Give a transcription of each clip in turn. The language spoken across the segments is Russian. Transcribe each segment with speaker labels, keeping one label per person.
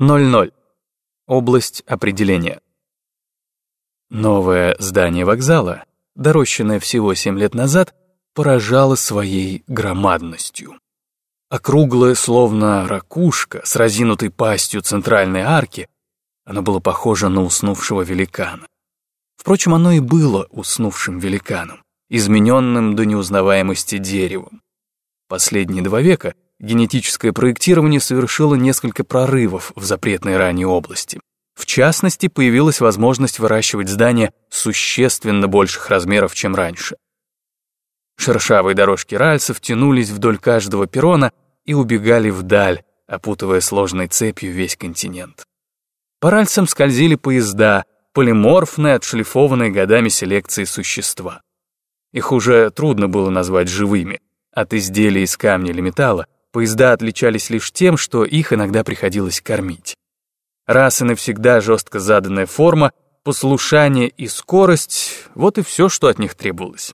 Speaker 1: 00. Область определения. Новое здание вокзала, дорощенное всего 7 лет назад, поражало своей громадностью. Округлое, словно ракушка, с разинутой пастью центральной арки, оно было похоже на уснувшего великана. Впрочем, оно и было уснувшим великаном, измененным до неузнаваемости деревом. Последние два века генетическое проектирование совершило несколько прорывов в запретной ранее области. В частности, появилась возможность выращивать здания существенно больших размеров, чем раньше. Шершавые дорожки ральсов тянулись вдоль каждого перрона и убегали вдаль, опутывая сложной цепью весь континент. По ральсам скользили поезда, полиморфные, отшлифованные годами селекции существа. Их уже трудно было назвать живыми. От изделий из камня или металла поезда отличались лишь тем, что их иногда приходилось кормить. Раз и навсегда жестко заданная форма, послушание и скорость — вот и все, что от них требовалось.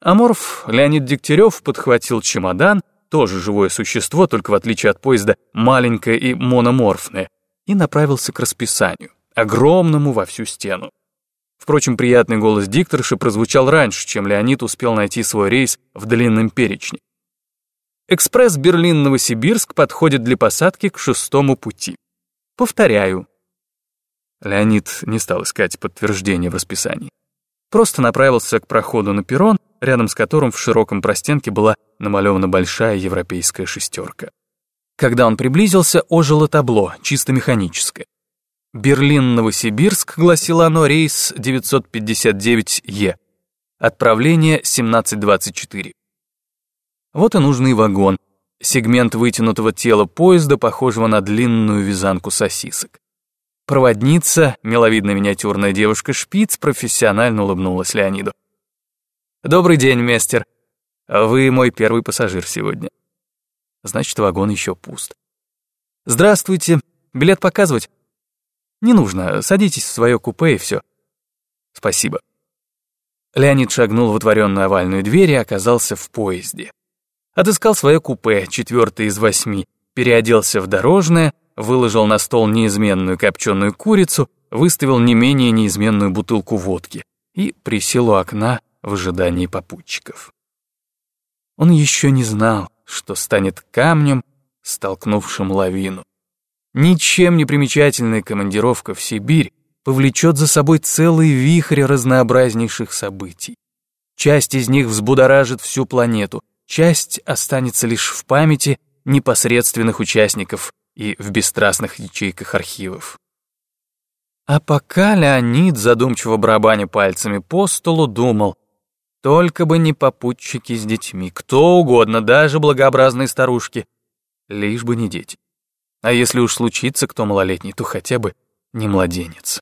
Speaker 1: Аморф Леонид Дегтярев подхватил чемодан, тоже живое существо, только в отличие от поезда маленькое и мономорфное, и направился к расписанию, огромному во всю стену. Впрочем, приятный голос дикторши прозвучал раньше, чем Леонид успел найти свой рейс в длинном перечне. Экспресс Берлин-Новосибирск подходит для посадки к шестому пути. Повторяю. Леонид не стал искать подтверждение в расписании. Просто направился к проходу на перрон, рядом с которым в широком простенке была намалевана большая европейская шестерка. Когда он приблизился, ожило табло, чисто механическое. Берлин-Новосибирск, гласило оно, рейс 959Е. Отправление 1724. Вот и нужный вагон, сегмент вытянутого тела поезда, похожего на длинную вязанку сосисок. Проводница, миловидная миниатюрная девушка-шпиц, профессионально улыбнулась Леониду. «Добрый день, мистер. Вы мой первый пассажир сегодня». Значит, вагон еще пуст. «Здравствуйте. Билет показывать?» Не нужно, садитесь в свое купе и все. Спасибо. Леонид шагнул в отворенную овальную дверь и оказался в поезде. Отыскал свое купе, четвертое из восьми, переоделся в дорожное, выложил на стол неизменную копченую курицу, выставил не менее неизменную бутылку водки и присел у окна в ожидании попутчиков. Он еще не знал, что станет камнем, столкнувшим лавину. Ничем не примечательная командировка в Сибирь повлечет за собой целый вихрь разнообразнейших событий. Часть из них взбудоражит всю планету, часть останется лишь в памяти непосредственных участников и в бесстрастных ячейках архивов. А пока Леонид, задумчиво барабаня пальцами по столу, думал, только бы не попутчики с детьми, кто угодно, даже благообразные старушки, лишь бы не дети. А если уж случится кто малолетний, то хотя бы не младенец.